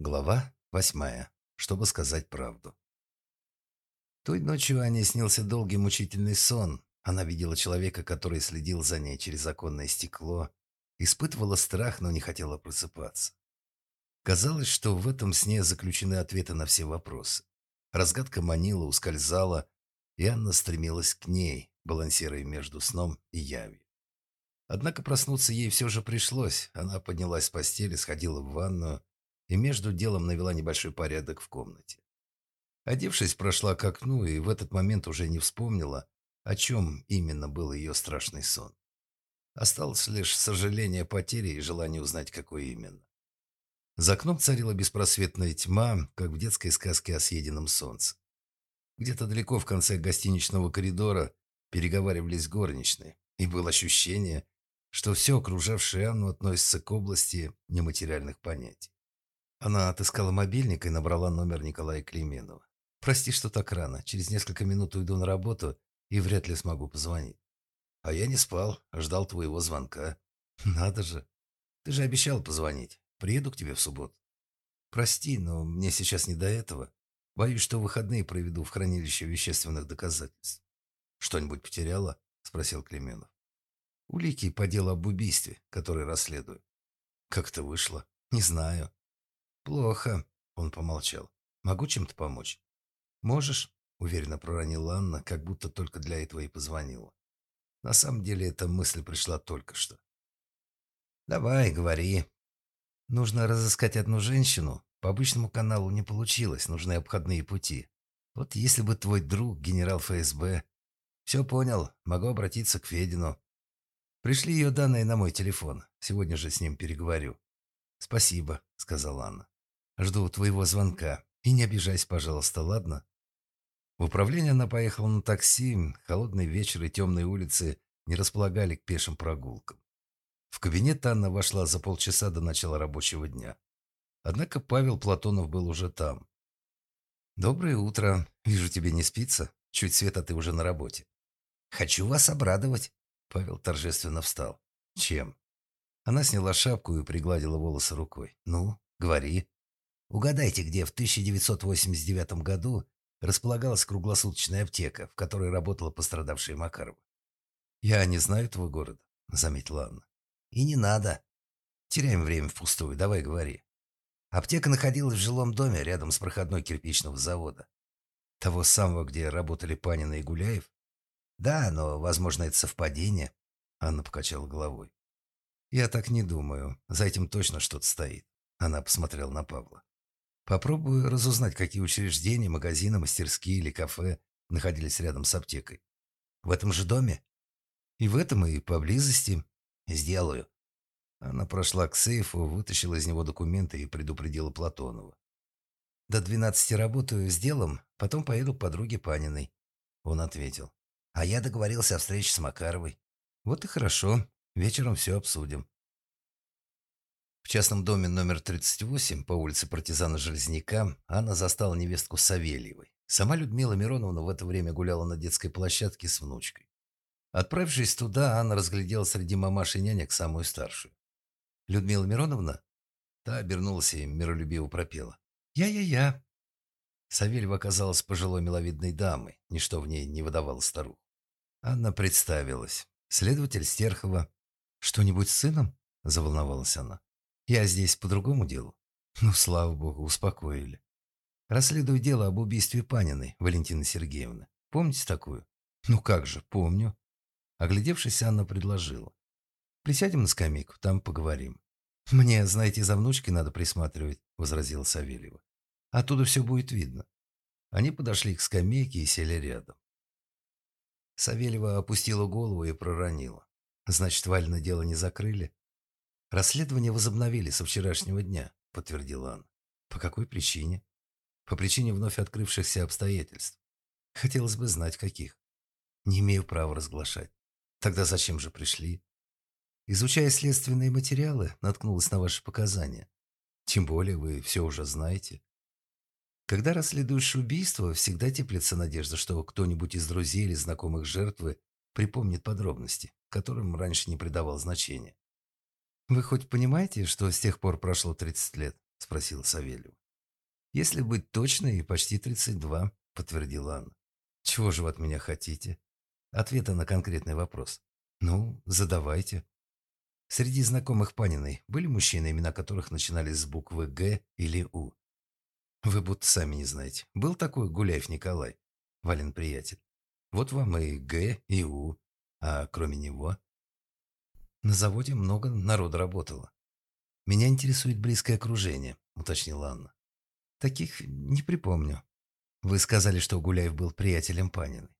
Глава восьмая. Чтобы сказать правду. Той ночью Ане снился долгий мучительный сон. Она видела человека, который следил за ней через оконное стекло, испытывала страх, но не хотела просыпаться. Казалось, что в этом сне заключены ответы на все вопросы. Разгадка манила, ускользала, и Анна стремилась к ней, балансируя между сном и явью. Однако проснуться ей все же пришлось. Она поднялась с постели, сходила в ванную, и между делом навела небольшой порядок в комнате. Одевшись, прошла к окну и в этот момент уже не вспомнила, о чем именно был ее страшный сон. Осталось лишь сожаление о потере и желание узнать, какой именно. За окном царила беспросветная тьма, как в детской сказке о съеденном солнце. Где-то далеко в конце гостиничного коридора переговаривались горничные, и было ощущение, что все окружавшее Анну относится к области нематериальных понятий. Она отыскала мобильник и набрала номер Николая Клейменова. «Прости, что так рано. Через несколько минут уйду на работу и вряд ли смогу позвонить». «А я не спал, ждал твоего звонка». «Надо же. Ты же обещал позвонить. Приеду к тебе в субботу». «Прости, но мне сейчас не до этого. Боюсь, что выходные проведу в хранилище вещественных доказательств». «Что-нибудь потеряла?» – спросил Клеменов. «Улики по делу об убийстве, которое расследую». «Как это вышло?» «Не знаю. «Плохо», — он помолчал. «Могу чем-то помочь?» «Можешь?» — уверенно проронила Анна, как будто только для этого и позвонила. На самом деле эта мысль пришла только что. «Давай, говори». «Нужно разыскать одну женщину. По обычному каналу не получилось, нужны обходные пути. Вот если бы твой друг, генерал ФСБ...» «Все понял, могу обратиться к Федину. Пришли ее данные на мой телефон. Сегодня же с ним переговорю». «Спасибо», — сказала Анна. Жду твоего звонка. И не обижайся, пожалуйста, ладно?» В управление она поехала на такси. Холодный вечер и темные улицы не располагали к пешим прогулкам. В кабинет Анна вошла за полчаса до начала рабочего дня. Однако Павел Платонов был уже там. «Доброе утро. Вижу, тебе не спится. Чуть свет, а ты уже на работе». «Хочу вас обрадовать». Павел торжественно встал. «Чем?» Она сняла шапку и пригладила волосы рукой. «Ну, говори». Угадайте, где в 1989 году располагалась круглосуточная аптека, в которой работала пострадавшая Макарова. «Я не знаю этого города», — заметила Анна. «И не надо. Теряем время впустую, давай говори». Аптека находилась в жилом доме рядом с проходной кирпичного завода. Того самого, где работали Панина и Гуляев? Да, но, возможно, это совпадение. Анна покачала головой. Я так не думаю. За этим точно что-то стоит. Она посмотрела на Павла. Попробую разузнать, какие учреждения, магазины, мастерские или кафе находились рядом с аптекой. В этом же доме? И в этом, и поблизости. Сделаю. Она прошла к сейфу, вытащила из него документы и предупредила Платонова. «До двенадцати работаю с делом, потом поеду к подруге Паниной». Он ответил. «А я договорился о встрече с Макаровой». «Вот и хорошо. Вечером все обсудим». В частном доме номер 38 по улице партизана Железняка Анна застала невестку Савельевой. Сама Людмила Мироновна в это время гуляла на детской площадке с внучкой. Отправившись туда, Анна разглядела среди мамаш и нянек самую старшую. «Людмила Мироновна?» Та обернулась и миролюбиво пропела. «Я-я-я». Савельева оказалась пожилой миловидной дамой, ничто в ней не выдавало старуху. Анна представилась. «Следователь Стерхова». «Что-нибудь с сыном?» – заволновалась она. Я здесь по другому делу. Ну, слава богу, успокоили. Расследую дело об убийстве Паниной, Валентины Сергеевны. Помните такую? Ну как же, помню. Оглядевшись, Анна предложила. Присядем на скамейку, там поговорим. Мне, знаете, за внучкой надо присматривать, возразила Савельева. Оттуда все будет видно. Они подошли к скамейке и сели рядом. Савельева опустила голову и проронила. Значит, Валина дело не закрыли? «Расследование возобновили со вчерашнего дня», — подтвердила Анна. «По какой причине?» «По причине вновь открывшихся обстоятельств. Хотелось бы знать, каких. Не имею права разглашать. Тогда зачем же пришли?» «Изучая следственные материалы, наткнулась на ваши показания. Тем более вы все уже знаете». Когда расследуешь убийство, всегда теплится надежда, что кто-нибудь из друзей или знакомых жертвы припомнит подробности, которым раньше не придавал значения. Вы хоть понимаете, что с тех пор прошло 30 лет? – спросил Савельев. «Если быть точной, почти 32», – подтвердила Анна. «Чего же вы от меня хотите?» Ответа на конкретный вопрос. «Ну, задавайте». Среди знакомых Паниной были мужчины, имена которых начинались с буквы «Г» или «У». Вы будто сами не знаете. Был такой Гуляев Николай, Вален приятель. Вот вам и Г, и У. А кроме него? На заводе много народа работало. Меня интересует близкое окружение, уточнила Анна. Таких не припомню. Вы сказали, что Гуляев был приятелем Паниной.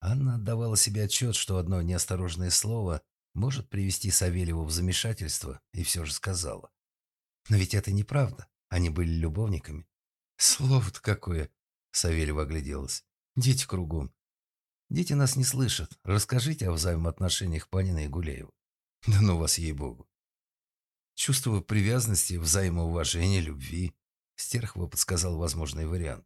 Анна отдавала себе отчет, что одно неосторожное слово может привести Савельеву в замешательство, и все же сказала. Но ведь это неправда. Они были любовниками. Слово-то какое! Савельева огляделась. Дети кругом. Дети нас не слышат. Расскажите о взаимоотношениях Панина и Гулеева. Да ну вас, ей-богу. Чувство привязанности, взаимоуважения, любви. Стерхова подсказал возможный вариант.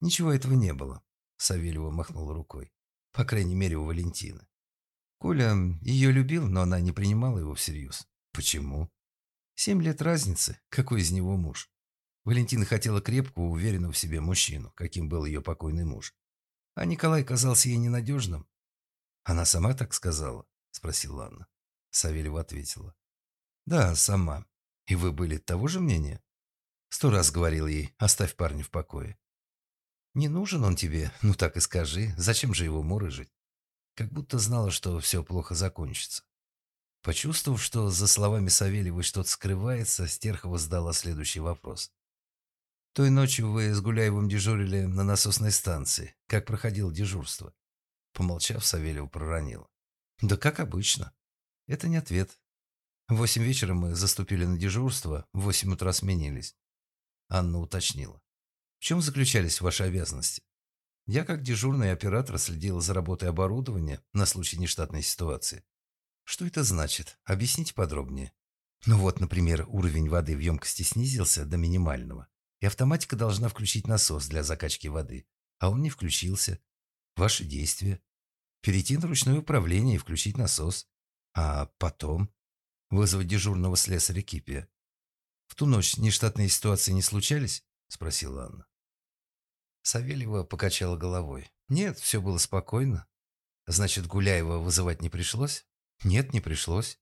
Ничего этого не было. Савельева махнула рукой. По крайней мере, у Валентины. Коля ее любил, но она не принимала его всерьез. Почему? Семь лет разницы. Какой из него муж? Валентина хотела крепкого, уверенного в себе мужчину, каким был ее покойный муж. А Николай казался ей ненадежным. «Она сама так сказала?» – спросила Анна. Савельева ответила. «Да, сама. И вы были того же мнения?» Сто раз говорил ей, оставь парня в покое. «Не нужен он тебе, ну так и скажи, зачем же его мурыжить?» Как будто знала, что все плохо закончится. Почувствовав, что за словами Савельевой что-то скрывается, Стерхова задала следующий вопрос. Той ночью вы с Гуляевым дежурили на насосной станции. Как проходило дежурство?» Помолчав, Савельев проронил. «Да как обычно». Это не ответ. В восемь вечера мы заступили на дежурство, в восемь утра сменились. Анна уточнила. В чем заключались ваши обязанности? Я, как дежурный оператор, следил за работой оборудования на случай нештатной ситуации. Что это значит? Объясните подробнее. Ну вот, например, уровень воды в емкости снизился до минимального и автоматика должна включить насос для закачки воды, а он не включился. Ваши действия. Перейти на ручное управление и включить насос. А потом вызвать дежурного слесаря Кипия. В ту ночь нештатные ситуации не случались? Спросила Анна. Савельева покачала головой. Нет, все было спокойно. Значит, Гуляева вызывать не пришлось? Нет, не пришлось.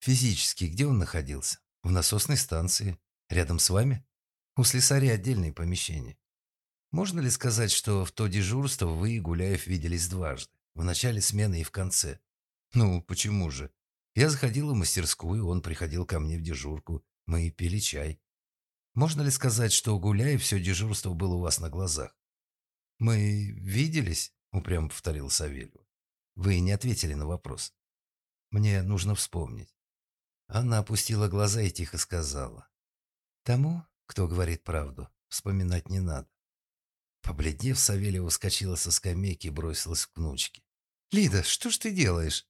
Физически где он находился? В насосной станции. Рядом с вами? У слесаря отдельные помещения. Можно ли сказать, что в то дежурство вы и Гуляев виделись дважды? В начале смены и в конце? Ну, почему же? Я заходил в мастерскую, он приходил ко мне в дежурку. Мы пили чай. Можно ли сказать, что Гуляев все дежурство было у вас на глазах? Мы виделись, упрямо повторил Савельев. Вы не ответили на вопрос. Мне нужно вспомнить. Она опустила глаза и тихо сказала. Тому, кто говорит правду, вспоминать не надо. Побледнев, Савельева вскочила со скамейки и бросилась к внучке. «Лида, что ж ты делаешь?»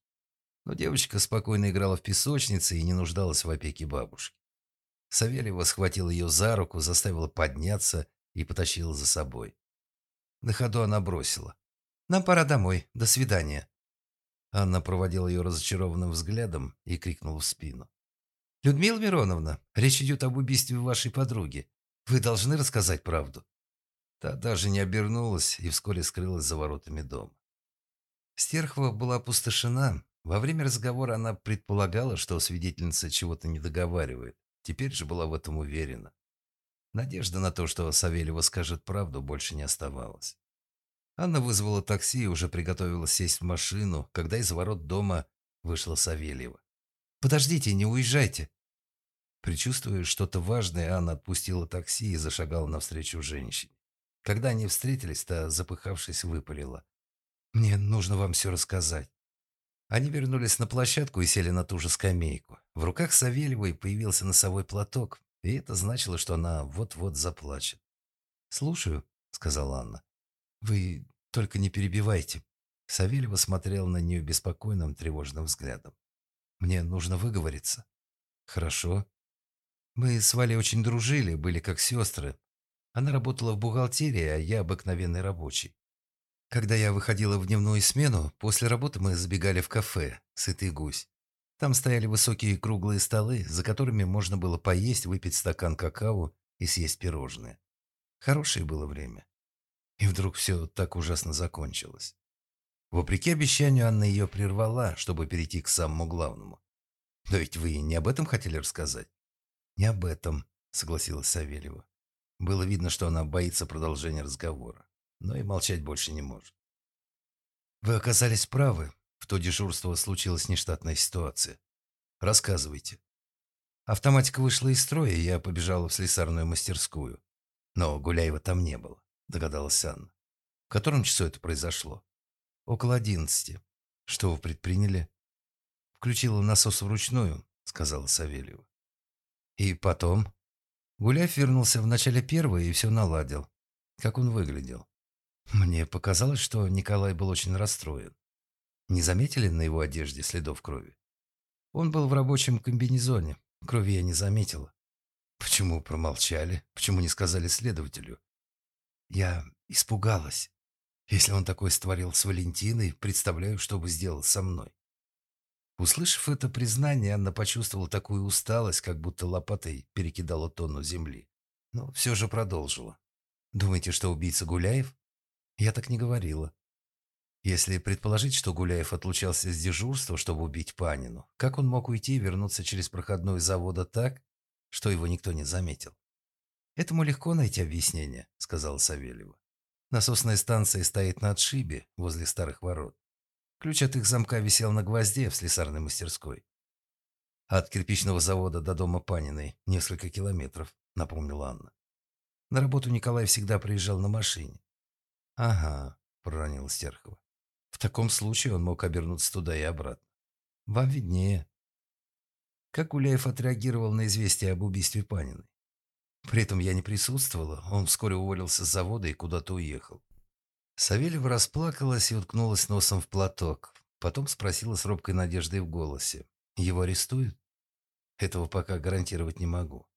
Но девочка спокойно играла в песочнице и не нуждалась в опеке бабушки. Савельева схватила ее за руку, заставила подняться и потащила за собой. На ходу она бросила. «Нам пора домой. До свидания». Анна проводила ее разочарованным взглядом и крикнула в спину. «Людмила Мироновна, речь идет об убийстве вашей подруги. Вы должны рассказать правду». Та даже не обернулась и вскоре скрылась за воротами дома. Стерхова была опустошена. Во время разговора она предполагала, что свидетельница чего-то не договаривает. Теперь же была в этом уверена. Надежда на то, что Савельева скажет правду, больше не оставалась. Анна вызвала такси и уже приготовилась сесть в машину, когда из ворот дома вышла Савельева. Подождите, не уезжайте!» Причувствуя что-то важное, Анна отпустила такси и зашагала навстречу женщине. Когда они встретились, то, запыхавшись, выпалила. «Мне нужно вам все рассказать». Они вернулись на площадку и сели на ту же скамейку. В руках Савельевой появился носовой платок, и это значило, что она вот-вот заплачет. «Слушаю», — сказала Анна. «Вы только не перебивайте». Савельева смотрел на нее беспокойным, тревожным взглядом. Мне нужно выговориться. Хорошо. Мы с Валей очень дружили, были как сестры. Она работала в бухгалтерии, а я обыкновенный рабочий. Когда я выходила в дневную смену, после работы мы забегали в кафе «Сытый гусь». Там стояли высокие круглые столы, за которыми можно было поесть, выпить стакан какао и съесть пирожные. Хорошее было время. И вдруг все так ужасно закончилось. Вопреки обещанию, Анна ее прервала, чтобы перейти к самому главному. «Но ведь вы не об этом хотели рассказать?» «Не об этом», — согласилась Савельева. Было видно, что она боится продолжения разговора, но и молчать больше не может. «Вы оказались правы. В то дежурство случилась нештатная ситуация. Рассказывайте». Автоматика вышла из строя, и я побежала в слесарную мастерскую. Но Гуляева там не было, догадалась Анна. В котором часу это произошло? Около одиннадцати. Что вы предприняли? Включила насос вручную, сказала Савельева. И потом? Гуляев вернулся в начале первого и все наладил. Как он выглядел? Мне показалось, что Николай был очень расстроен. Не заметили на его одежде следов крови? Он был в рабочем комбинезоне. Крови я не заметила. Почему промолчали? Почему не сказали следователю? Я испугалась. Если он такой створил с Валентиной, представляю, что бы сделал со мной. Услышав это признание, Анна почувствовала такую усталость, как будто лопатой перекидала тонну земли. Но все же продолжила. «Думаете, что убийца Гуляев?» «Я так не говорила. Если предположить, что Гуляев отлучался с дежурства, чтобы убить Панину, как он мог уйти и вернуться через проходной завода так, что его никто не заметил?» «Этому легко найти объяснение», — сказала Савельева. «Насосная станция стоит на отшибе, возле старых ворот. Ключ от их замка висел на гвозде в слесарной мастерской. От кирпичного завода до дома Паниной несколько километров, напомнила Анна. На работу Николай всегда приезжал на машине. Ага, проронил Стерхова. В таком случае он мог обернуться туда и обратно. Вам виднее. Как Гуляев отреагировал на известие об убийстве Паниной? При этом я не присутствовала, он вскоре уволился с завода и куда-то уехал. Савельева расплакалась и уткнулась носом в платок. Потом спросила с робкой надеждой в голосе. «Его арестуют?» «Этого пока гарантировать не могу.